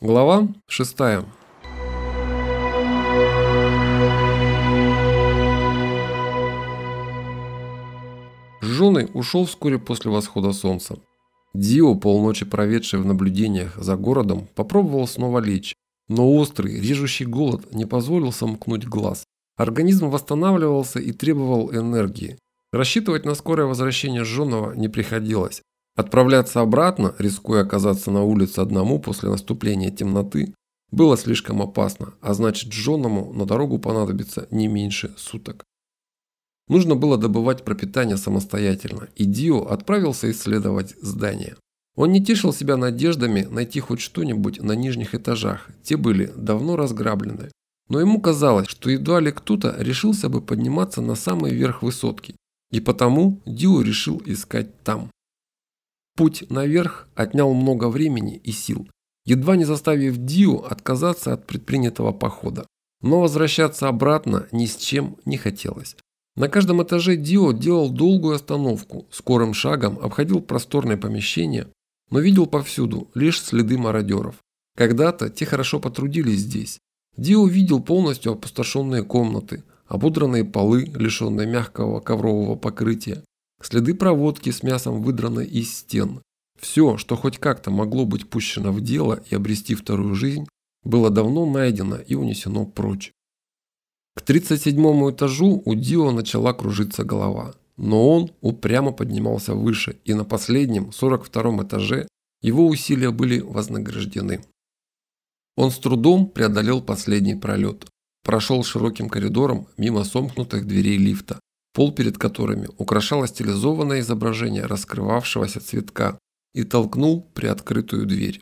Глава 6. Жженый ушел вскоре после восхода солнца. Дио, полночи проведший в наблюдениях за городом, попробовал снова лечь, но острый, режущий голод не позволил сомкнуть глаз. Организм восстанавливался и требовал энергии. Рассчитывать на скорое возвращение Жженого не приходилось. Отправляться обратно, рискуя оказаться на улице одному после наступления темноты, было слишком опасно, а значит Джоному на дорогу понадобится не меньше суток. Нужно было добывать пропитание самостоятельно, и Дио отправился исследовать здание. Он не тешил себя надеждами найти хоть что-нибудь на нижних этажах, те были давно разграблены. Но ему казалось, что едва ли кто-то решился бы подниматься на самый верх высотки, и потому Дио решил искать там. Путь наверх отнял много времени и сил, едва не заставив Дио отказаться от предпринятого похода. Но возвращаться обратно ни с чем не хотелось. На каждом этаже Дио делал долгую остановку, скорым шагом обходил просторное помещение, но видел повсюду лишь следы мародеров. Когда-то те хорошо потрудились здесь. Дио видел полностью опустошенные комнаты, ободранные полы, лишенные мягкого коврового покрытия, Следы проводки с мясом выдраны из стен. Все, что хоть как-то могло быть пущено в дело и обрести вторую жизнь, было давно найдено и унесено прочь. К 37 этажу у Дио начала кружиться голова, но он упрямо поднимался выше, и на последнем, 42 этаже, его усилия были вознаграждены. Он с трудом преодолел последний пролет, прошел широким коридором мимо сомкнутых дверей лифта, пол перед которыми украшало стилизованное изображение раскрывавшегося цветка, и толкнул приоткрытую дверь.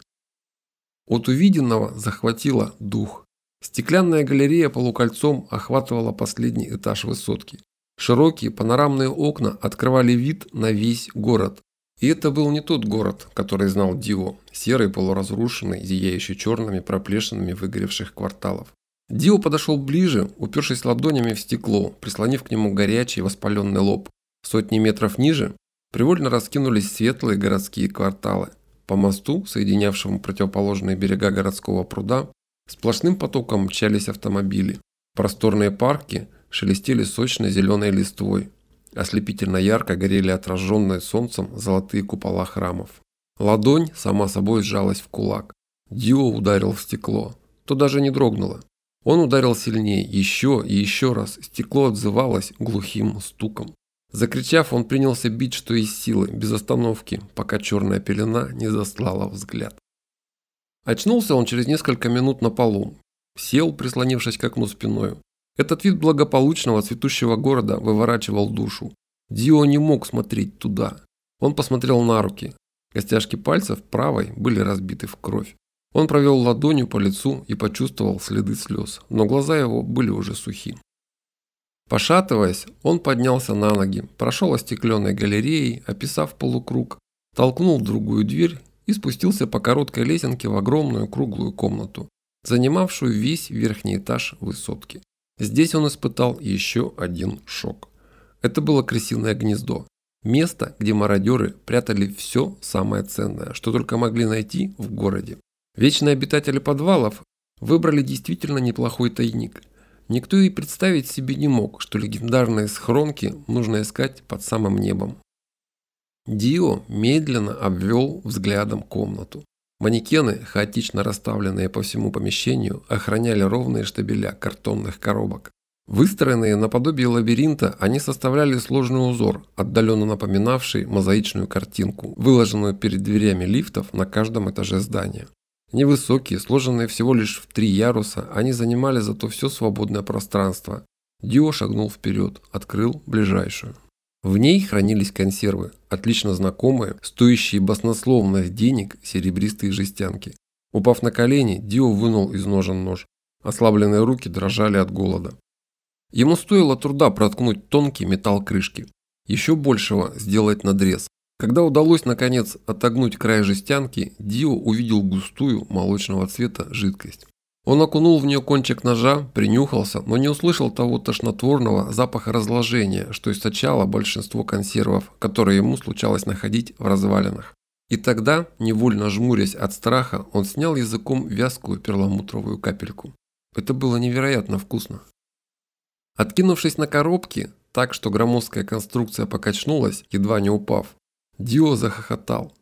От увиденного захватило дух. Стеклянная галерея полукольцом охватывала последний этаж высотки. Широкие панорамные окна открывали вид на весь город. И это был не тот город, который знал Дио, серый, полуразрушенный, зияющий черными проплешинами выгоревших кварталов. Дио подошел ближе, упершись ладонями в стекло, прислонив к нему горячий воспаленный лоб. Сотни метров ниже привольно раскинулись светлые городские кварталы. По мосту, соединявшему противоположные берега городского пруда, сплошным потоком мчались автомобили. Просторные парки шелестели сочной зеленой листвой. Ослепительно ярко горели отраженные солнцем золотые купола храмов. Ладонь сама собой сжалась в кулак. Дио ударил в стекло. То даже не дрогнуло. Он ударил сильнее, еще и еще раз. Стекло отзывалось глухим стуком. Закричав, он принялся бить, что из силы, без остановки, пока черная пелена не застлала взгляд. Очнулся он через несколько минут на полу. Сел, прислонившись к окну спиною. Этот вид благополучного цветущего города выворачивал душу. Дио не мог смотреть туда. Он посмотрел на руки. Костяшки пальцев правой были разбиты в кровь. Он провел ладонью по лицу и почувствовал следы слез, но глаза его были уже сухи. Пошатываясь, он поднялся на ноги, прошел остекленной галереей, описав полукруг, толкнул другую дверь и спустился по короткой лесенке в огромную круглую комнату, занимавшую весь верхний этаж высотки. Здесь он испытал еще один шок. Это было крысиное гнездо. Место, где мародеры прятали все самое ценное, что только могли найти в городе. Вечные обитатели подвалов выбрали действительно неплохой тайник. Никто и представить себе не мог, что легендарные схронки нужно искать под самым небом. Дио медленно обвел взглядом комнату. Манекены, хаотично расставленные по всему помещению, охраняли ровные штабеля картонных коробок. Выстроенные наподобие лабиринта, они составляли сложный узор, отдаленно напоминавший мозаичную картинку, выложенную перед дверями лифтов на каждом этаже здания. Невысокие, сложенные всего лишь в три яруса, они занимали зато все свободное пространство. Дио шагнул вперед, открыл ближайшую. В ней хранились консервы, отлично знакомые, стоящие баснословных денег серебристые жестянки. Упав на колени, Дио вынул из ножен нож. Ослабленные руки дрожали от голода. Ему стоило труда проткнуть тонкий металл крышки. Еще большего сделать надрез. Когда удалось наконец отогнуть край жестянки, Дио увидел густую молочного цвета жидкость. Он окунул в нее кончик ножа, принюхался, но не услышал того тошнотворного запаха разложения, что источало большинство консервов, которые ему случалось находить в развалинах. И тогда, невольно жмурясь от страха, он снял языком вязкую перламутровую капельку. Это было невероятно вкусно. Откинувшись на коробки, так что громоздкая конструкция покачнулась, едва не упав, Дио захохотал.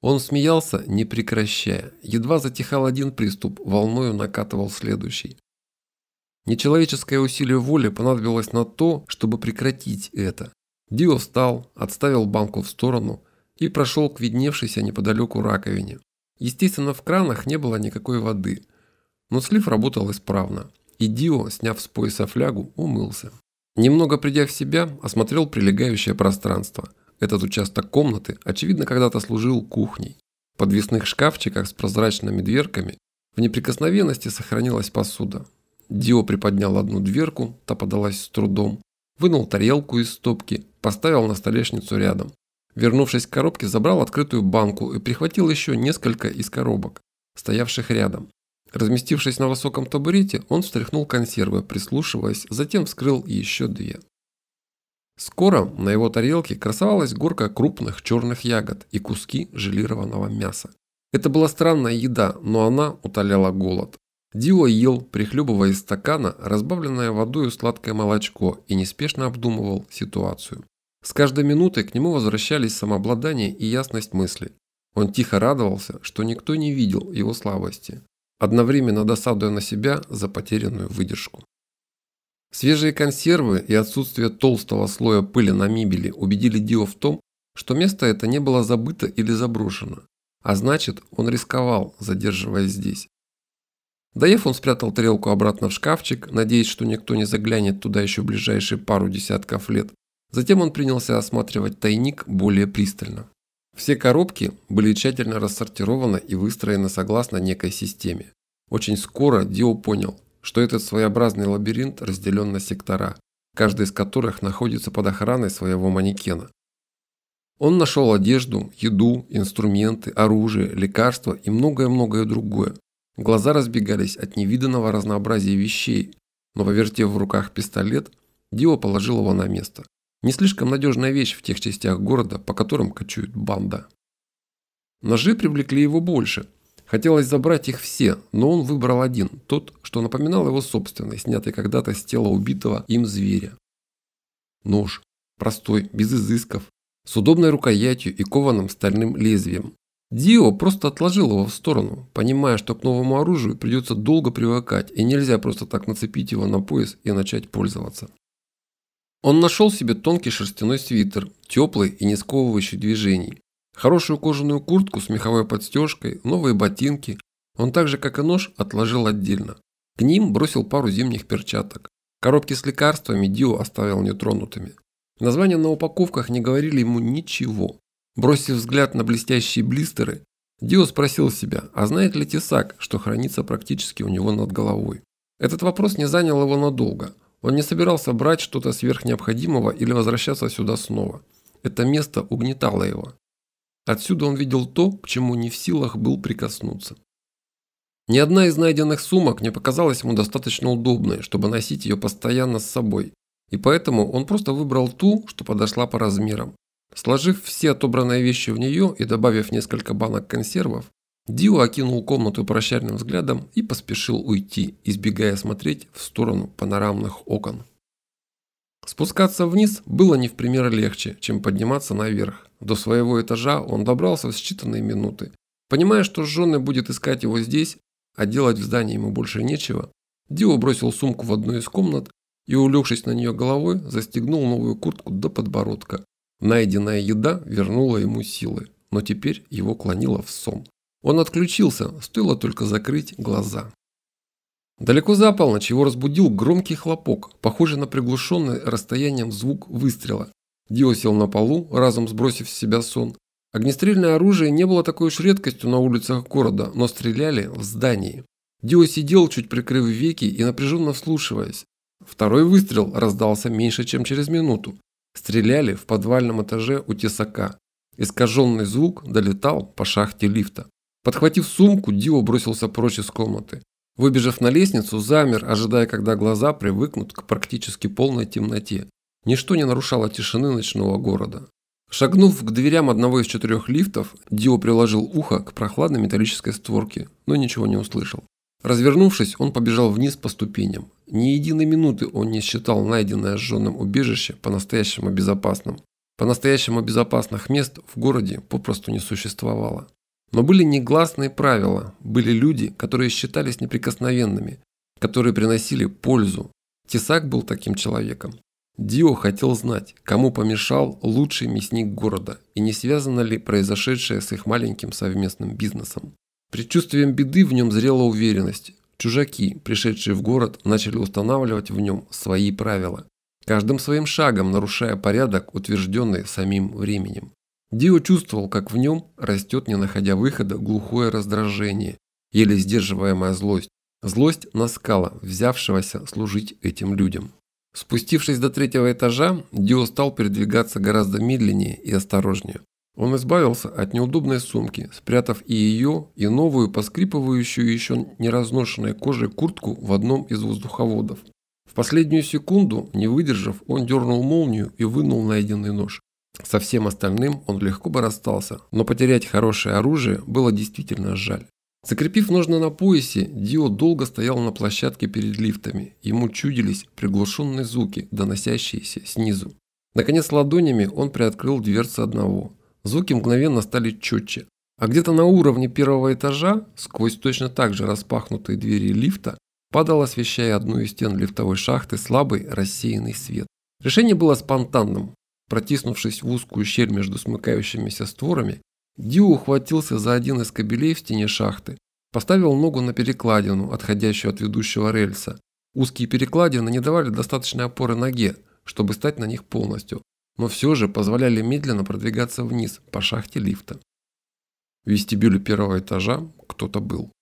Он смеялся, не прекращая. Едва затихал один приступ, волною накатывал следующий. Нечеловеческое усилие воли понадобилось на то, чтобы прекратить это. Дио встал, отставил банку в сторону и прошел к видневшейся неподалеку раковине. Естественно, в кранах не было никакой воды, но слив работал исправно, и Дио, сняв с пояса флягу, умылся. Немного придя в себя, осмотрел прилегающее пространство. Этот участок комнаты, очевидно, когда-то служил кухней. В подвесных шкафчиках с прозрачными дверками в неприкосновенности сохранилась посуда. Дио приподнял одну дверку, та подалась с трудом, вынул тарелку из стопки, поставил на столешницу рядом. Вернувшись к коробке, забрал открытую банку и прихватил еще несколько из коробок, стоявших рядом. Разместившись на высоком табурете, он встряхнул консервы, прислушиваясь, затем вскрыл еще две. Скоро на его тарелке красовалась горка крупных черных ягод и куски желированного мяса. Это была странная еда, но она утоляла голод. Дио ел, прихлебывая из стакана разбавленное водой сладкое молочко и неспешно обдумывал ситуацию. С каждой минутой к нему возвращались самообладание и ясность мысли. Он тихо радовался, что никто не видел его слабости, одновременно досадуя на себя за потерянную выдержку. Свежие консервы и отсутствие толстого слоя пыли на мебели убедили Дио в том, что место это не было забыто или заброшено, а значит, он рисковал, задерживаясь здесь. Доев, он спрятал тарелку обратно в шкафчик, надеясь, что никто не заглянет туда еще в ближайшие пару десятков лет. Затем он принялся осматривать тайник более пристально. Все коробки были тщательно рассортированы и выстроены согласно некой системе. Очень скоро Дио понял, что этот своеобразный лабиринт разделен на сектора, каждый из которых находится под охраной своего манекена. Он нашел одежду, еду, инструменты, оружие, лекарства и многое-многое другое, Глаза разбегались от невиданного разнообразия вещей, но повертев в руках пистолет, Дио положил его на место. Не слишком надежная вещь в тех частях города, по которым кочует банда. Ножи привлекли его больше. Хотелось забрать их все, но он выбрал один, тот, что напоминал его собственный, снятый когда-то с тела убитого им зверя. Нож, простой, без изысков, с удобной рукоятью и кованым стальным лезвием, Дио просто отложил его в сторону, понимая, что к новому оружию придется долго привыкать и нельзя просто так нацепить его на пояс и начать пользоваться. Он нашел себе тонкий шерстяной свитер, теплый и не сковывающий движений, хорошую кожаную куртку с меховой подстежкой, новые ботинки. Он так же, как и нож, отложил отдельно. К ним бросил пару зимних перчаток. Коробки с лекарствами Дио оставил нетронутыми. Названия на упаковках не говорили ему ничего. Бросив взгляд на блестящие блистеры, Дио спросил себя, а знает ли Тесак, что хранится практически у него над головой. Этот вопрос не занял его надолго. Он не собирался брать что-то сверхнеобходимого или возвращаться сюда снова. Это место угнетало его. Отсюда он видел то, к чему не в силах был прикоснуться. Ни одна из найденных сумок не показалась ему достаточно удобной, чтобы носить ее постоянно с собой, и поэтому он просто выбрал ту, что подошла по размерам. Сложив все отобранные вещи в нее и добавив несколько банок консервов, Дио окинул комнату прощальным взглядом и поспешил уйти, избегая смотреть в сторону панорамных окон. Спускаться вниз было не в пример легче, чем подниматься наверх. До своего этажа он добрался в считанные минуты. Понимая, что жженый будет искать его здесь, а делать в здании ему больше нечего, Дио бросил сумку в одну из комнат и, улегшись на нее головой, застегнул новую куртку до подбородка, Найденная еда вернула ему силы, но теперь его клонило в сон. Он отключился, стоило только закрыть глаза. Далеко за полночь его разбудил громкий хлопок, похожий на приглушенный расстоянием звук выстрела. Дио сел на полу, разом сбросив с себя сон. Огнестрельное оружие не было такой уж редкостью на улицах города, но стреляли в здании. Дио сидел, чуть прикрыв веки и напряженно вслушиваясь. Второй выстрел раздался меньше, чем через минуту. Стреляли в подвальном этаже у тесака. Искаженный звук долетал по шахте лифта. Подхватив сумку, Дио бросился прочь из комнаты. Выбежав на лестницу, замер, ожидая, когда глаза привыкнут к практически полной темноте. Ничто не нарушало тишины ночного города. Шагнув к дверям одного из четырех лифтов, Дио приложил ухо к прохладной металлической створке, но ничего не услышал. Развернувшись, он побежал вниз по ступеням. Ни единой минуты он не считал найденное сжженным убежище по-настоящему безопасным. По-настоящему безопасных мест в городе попросту не существовало. Но были негласные правила, были люди, которые считались неприкосновенными, которые приносили пользу. Тесак был таким человеком. Дио хотел знать, кому помешал лучший мясник города и не связано ли произошедшее с их маленьким совместным бизнесом. Предчувствием беды в нем зрела уверенность. Чужаки, пришедшие в город, начали устанавливать в нем свои правила, каждым своим шагом нарушая порядок, утвержденный самим временем. Дио чувствовал, как в нем растет, не находя выхода, глухое раздражение, еле сдерживаемая злость. Злость на скала, взявшегося служить этим людям. Спустившись до третьего этажа, Дио стал передвигаться гораздо медленнее и осторожнее. Он избавился от неудобной сумки, спрятав и ее, и новую, поскрипывающую еще не разношенной кожей куртку в одном из воздуховодов. В последнюю секунду, не выдержав, он дернул молнию и вынул найденный нож. Со всем остальным он легко бы расстался, но потерять хорошее оружие было действительно жаль. Закрепив ножны на поясе, Дио долго стоял на площадке перед лифтами. Ему чудились приглушенные звуки, доносящиеся снизу. Наконец ладонями он приоткрыл дверцу одного. Звуки мгновенно стали четче. А где-то на уровне первого этажа, сквозь точно так же распахнутые двери лифта, падал, освещая одну из стен лифтовой шахты, слабый рассеянный свет. Решение было спонтанным. Протиснувшись в узкую щель между смыкающимися створами, Дио ухватился за один из кабелей в стене шахты, поставил ногу на перекладину, отходящую от ведущего рельса. Узкие перекладины не давали достаточной опоры ноге, чтобы стать на них полностью, но все же позволяли медленно продвигаться вниз по шахте лифта. В вестибюле первого этажа кто-то был.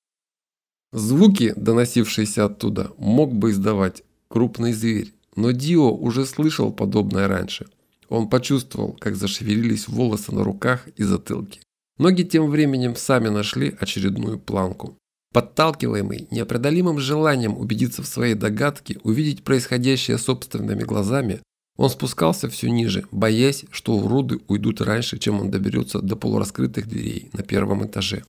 Звуки, доносившиеся оттуда, мог бы издавать крупный зверь, но Дио уже слышал подобное раньше – он почувствовал, как зашевелились волосы на руках и затылке. Ноги тем временем сами нашли очередную планку. Подталкиваемый неопределимым желанием убедиться в своей догадке, увидеть происходящее собственными глазами, он спускался все ниже, боясь, что уроды уйдут раньше, чем он доберется до полураскрытых дверей на первом этаже.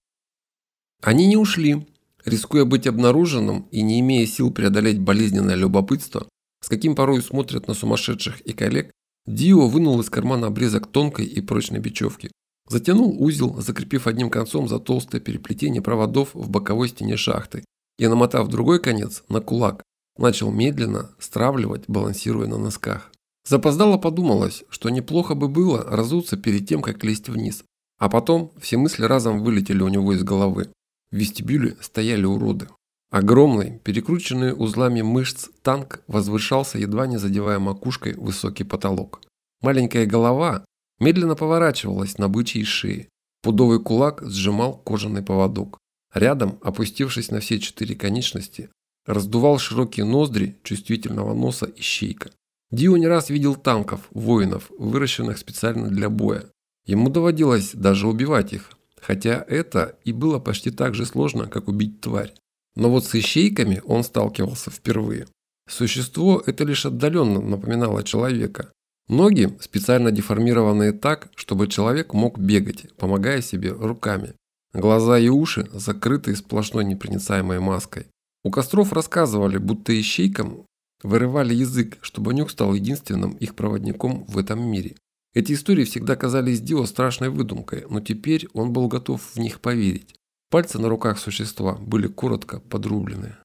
Они не ушли, рискуя быть обнаруженным и не имея сил преодолеть болезненное любопытство, с каким порой смотрят на сумасшедших и коллег, Дио вынул из кармана обрезок тонкой и прочной бечевки. Затянул узел, закрепив одним концом за толстое переплетение проводов в боковой стене шахты и, намотав другой конец на кулак, начал медленно стравливать, балансируя на носках. Запоздало подумалось, что неплохо бы было разуться перед тем, как лезть вниз. А потом все мысли разом вылетели у него из головы. В вестибюле стояли уроды. Огромный, перекрученный узлами мышц танк возвышался, едва не задевая макушкой высокий потолок. Маленькая голова медленно поворачивалась на бычьей шее. Пудовый кулак сжимал кожаный поводок. Рядом, опустившись на все четыре конечности, раздувал широкие ноздри чувствительного носа ищейка. Дио не раз видел танков, воинов, выращенных специально для боя. Ему доводилось даже убивать их, хотя это и было почти так же сложно, как убить тварь. Но вот с ищейками он сталкивался впервые. Существо это лишь отдаленно напоминало человека. Ноги специально деформированные так, чтобы человек мог бегать, помогая себе руками. Глаза и уши закрыты сплошной непроницаемой маской. У костров рассказывали, будто ищейкам вырывали язык, чтобы нюх стал единственным их проводником в этом мире. Эти истории всегда казались Дио страшной выдумкой, но теперь он был готов в них поверить. Пальцы на руках существа были коротко подрублены.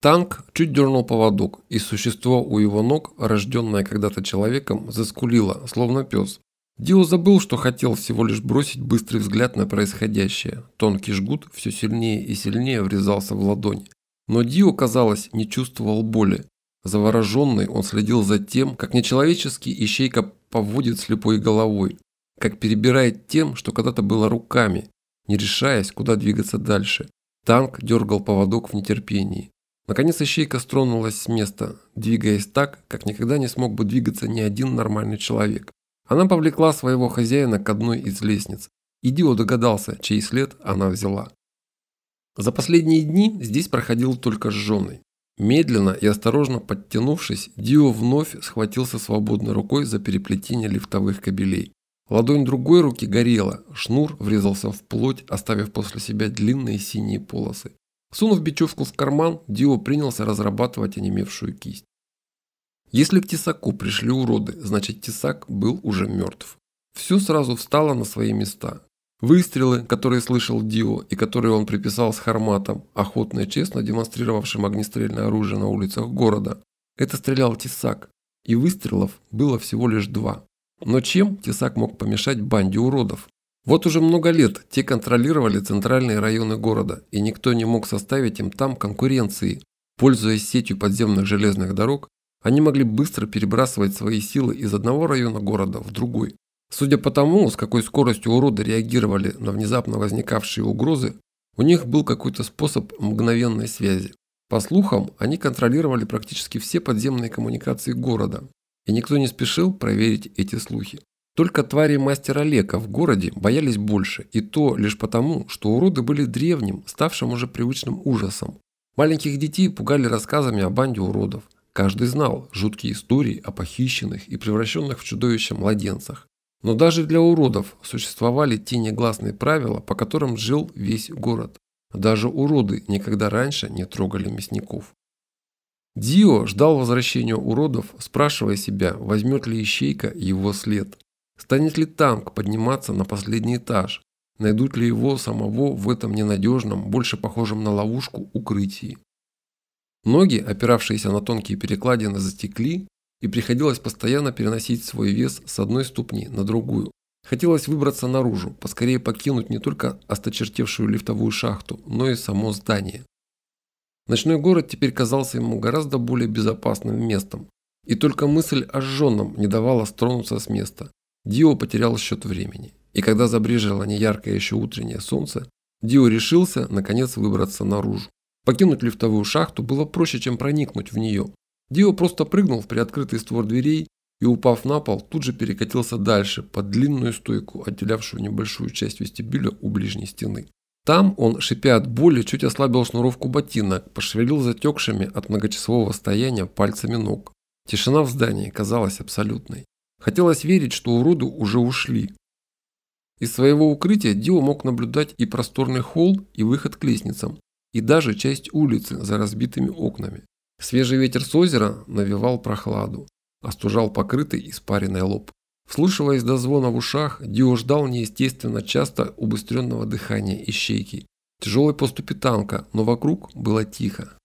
Танк чуть дернул поводок, и существо у его ног, рожденное когда-то человеком, заскулило, словно пес. Дио забыл, что хотел всего лишь бросить быстрый взгляд на происходящее. Тонкий жгут все сильнее и сильнее врезался в ладонь. Но Дио, казалось, не чувствовал боли. Завороженный он следил за тем, как нечеловеческий ищейка поводит слепой головой, как перебирает тем, что когда-то было руками, не решаясь, куда двигаться дальше. Танк дергал поводок в нетерпении. Наконец ищейка стронулась с места, двигаясь так, как никогда не смог бы двигаться ни один нормальный человек. Она повлекла своего хозяина к одной из лестниц. И Дио догадался, чей след она взяла. За последние дни здесь проходил только сжженный. Медленно и осторожно подтянувшись, Дио вновь схватился свободной рукой за переплетение лифтовых кабелей. Ладонь другой руки горела, шнур врезался в плоть, оставив после себя длинные синие полосы. Сунув бечевку в карман, Дио принялся разрабатывать онемевшую кисть. Если к тесаку пришли уроды, значит тесак был уже мертв. Все сразу встало на свои места. Выстрелы, которые слышал Дио и которые он приписал с Харматом, охотно и честно демонстрировавшим огнестрельное оружие на улицах города, это стрелял Тесак, и выстрелов было всего лишь два. Но чем Тесак мог помешать банде уродов? Вот уже много лет те контролировали центральные районы города, и никто не мог составить им там конкуренции. Пользуясь сетью подземных железных дорог, они могли быстро перебрасывать свои силы из одного района города в другой. Судя по тому, с какой скоростью уроды реагировали на внезапно возникавшие угрозы, у них был какой-то способ мгновенной связи. По слухам, они контролировали практически все подземные коммуникации города, и никто не спешил проверить эти слухи. Только твари мастера Лека в городе боялись больше, и то лишь потому, что уроды были древним, ставшим уже привычным ужасом. Маленьких детей пугали рассказами о банде уродов. Каждый знал жуткие истории о похищенных и превращенных в чудовища младенцах. Но даже для уродов существовали те негласные правила, по которым жил весь город. Даже уроды никогда раньше не трогали мясников. Дио ждал возвращения уродов, спрашивая себя, возьмет ли ищейка его след. Станет ли танк подниматься на последний этаж? Найдут ли его самого в этом ненадежном, больше похожем на ловушку, укрытии? Ноги, опиравшиеся на тонкие перекладины, затекли, и приходилось постоянно переносить свой вес с одной ступни на другую. Хотелось выбраться наружу, поскорее покинуть не только осточертевшую лифтовую шахту, но и само здание. Ночной город теперь казался ему гораздо более безопасным местом, и только мысль о жженном не давала стронуться с места. Дио потерял счет времени, и когда забрежило неяркое еще утреннее солнце, Дио решился, наконец, выбраться наружу. Покинуть лифтовую шахту было проще, чем проникнуть в нее, Дио просто прыгнул в приоткрытый створ дверей и, упав на пол, тут же перекатился дальше, под длинную стойку, отделявшую небольшую часть вестибюля у ближней стены. Там он, шипя от боли, чуть ослабил шнуровку ботинок, пошевелил затекшими от многочасового стояния пальцами ног. Тишина в здании казалась абсолютной. Хотелось верить, что уроды уже ушли. Из своего укрытия Дио мог наблюдать и просторный холл, и выход к лестницам, и даже часть улицы за разбитыми окнами. Свежий ветер с озера навевал прохладу, остужал покрытый испаренный лоб. Вслушиваясь до звона в ушах, Дио ждал неестественно часто убыстренного дыхания ищейки, тяжелой поступи танка, но вокруг было тихо.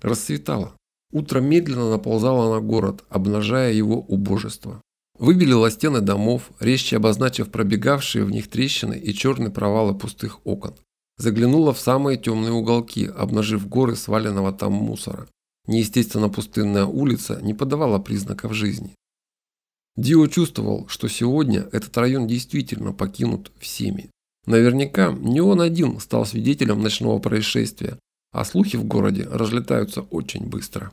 Рассветало. Утро медленно наползало на город, обнажая его убожество. Выбелило стены домов, резче обозначив пробегавшие в них трещины и черные провалы пустых окон. Заглянула в самые темные уголки, обнажив горы сваленного там мусора. Неестественно пустынная улица не подавала признаков жизни. Дио чувствовал, что сегодня этот район действительно покинут всеми. Наверняка не он один стал свидетелем ночного происшествия, а слухи в городе разлетаются очень быстро.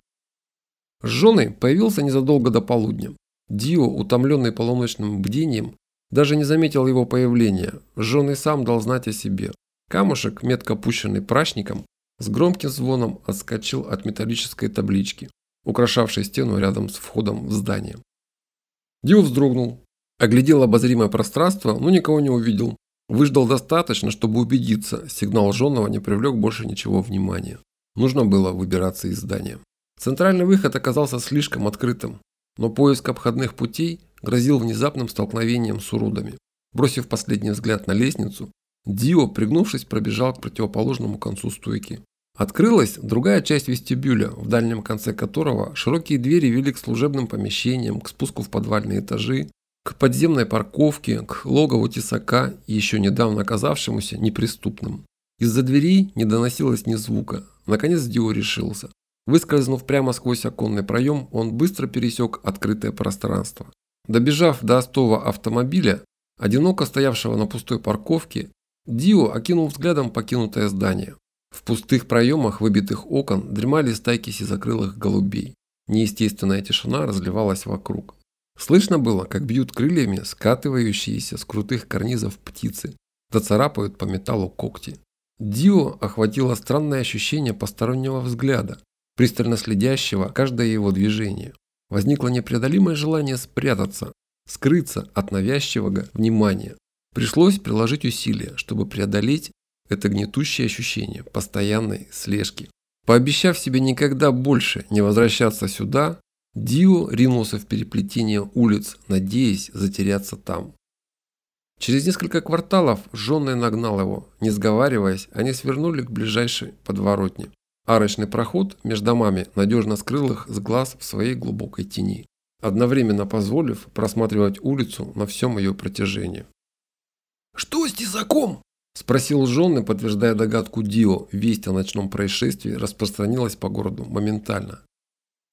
Жженый появился незадолго до полудня. Дио, утомленный полуночным бдением, даже не заметил его появления. Жженый сам дал знать о себе. Камушек, метко пущенный прачником, с громким звоном отскочил от металлической таблички, украшавшей стену рядом с входом в здание. Дио вздрогнул, оглядел обозримое пространство, но никого не увидел. Выждал достаточно, чтобы убедиться, сигнал жженого не привлек больше ничего внимания. Нужно было выбираться из здания. Центральный выход оказался слишком открытым, но поиск обходных путей грозил внезапным столкновением с уродами. Бросив последний взгляд на лестницу, Дио, пригнувшись, пробежал к противоположному концу стойки. Открылась другая часть вестибюля, в дальнем конце которого широкие двери вели к служебным помещениям, к спуску в подвальные этажи, к подземной парковке, к логову тесака, еще недавно оказавшемуся неприступным. Из-за дверей не доносилось ни звука. Наконец Дио решился. Выскользнув прямо сквозь оконный проем, он быстро пересек открытое пространство. Добежав до остова автомобиля, одиноко стоявшего на пустой парковке, Дио окинул взглядом покинутое здание. В пустых проемах выбитых окон дремали стайки сизокрылых голубей. Неестественная тишина разливалась вокруг. Слышно было, как бьют крыльями скатывающиеся с крутых карнизов птицы, да царапают по металлу когти. Дио охватило странное ощущение постороннего взгляда, пристально следящего каждое его движение. Возникло непреодолимое желание спрятаться, скрыться от навязчивого внимания. Пришлось приложить усилия, чтобы преодолеть это гнетущее ощущение постоянной слежки. Пообещав себе никогда больше не возвращаться сюда, Дио ринулся в переплетение улиц, надеясь затеряться там. Через несколько кварталов Жонный нагнал его. Не сговариваясь, они свернули к ближайшей подворотне. Арочный проход между домами надежно скрыл их с глаз в своей глубокой тени, одновременно позволив просматривать улицу на всем ее протяжении. «Что с тесаком?» – спросил Жонный, подтверждая догадку Дио. Весть о ночном происшествии распространилась по городу моментально.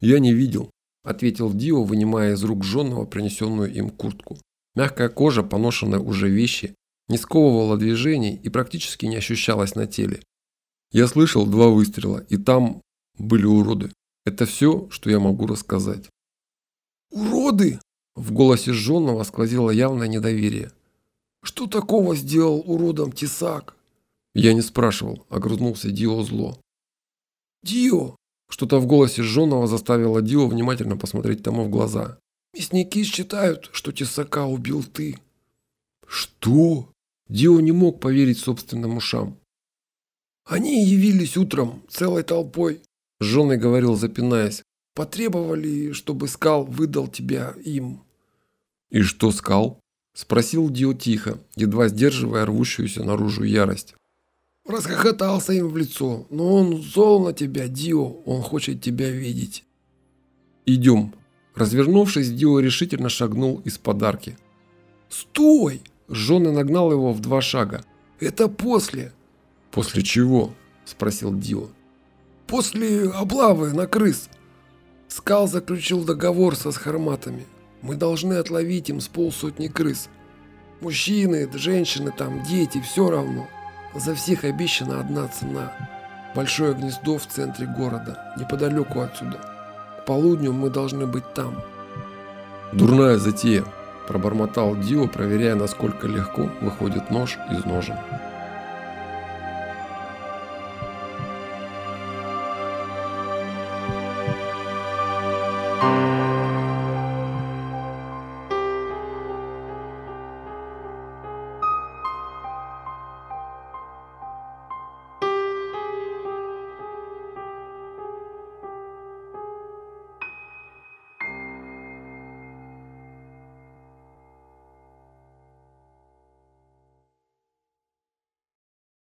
«Я не видел», – ответил Дио, вынимая из рук Жонного принесенную им куртку. Мягкая кожа, поношенная уже вещи, не сковывала движений и практически не ощущалась на теле. Я слышал два выстрела, и там были уроды. Это все, что я могу рассказать. «Уроды?» В голосе Жонного сквозило явное недоверие. «Что такого сделал уродом Тесак?» Я не спрашивал, огрызнулся Дио зло. «Дио!» Что-то в голосе Жонного заставило Дио внимательно посмотреть тому в глаза. Мясники считают, что Тесака убил ты. Что? Дио не мог поверить собственным ушам. Они явились утром целой толпой, Женой говорил, запинаясь. Потребовали, чтобы Скал выдал тебя им. И что Скал? Спросил Дио тихо, едва сдерживая рвущуюся наружу ярость. Расхохотался им в лицо. Но он зол на тебя, Дио. Он хочет тебя видеть. Идем, Развернувшись, Дио решительно шагнул из подарки. «Стой!» Жены нагнал его в два шага. «Это после!» «После чего?» – спросил Дио. «После облавы на крыс. Скал заключил договор со схарматами. Мы должны отловить им с полсотни крыс. Мужчины, женщины там, дети, все равно. За всех обещана одна цена. Большое гнездо в центре города, неподалеку отсюда полудню мы должны быть там. Дурная затея, пробормотал Дио, проверяя, насколько легко выходит нож из ножен.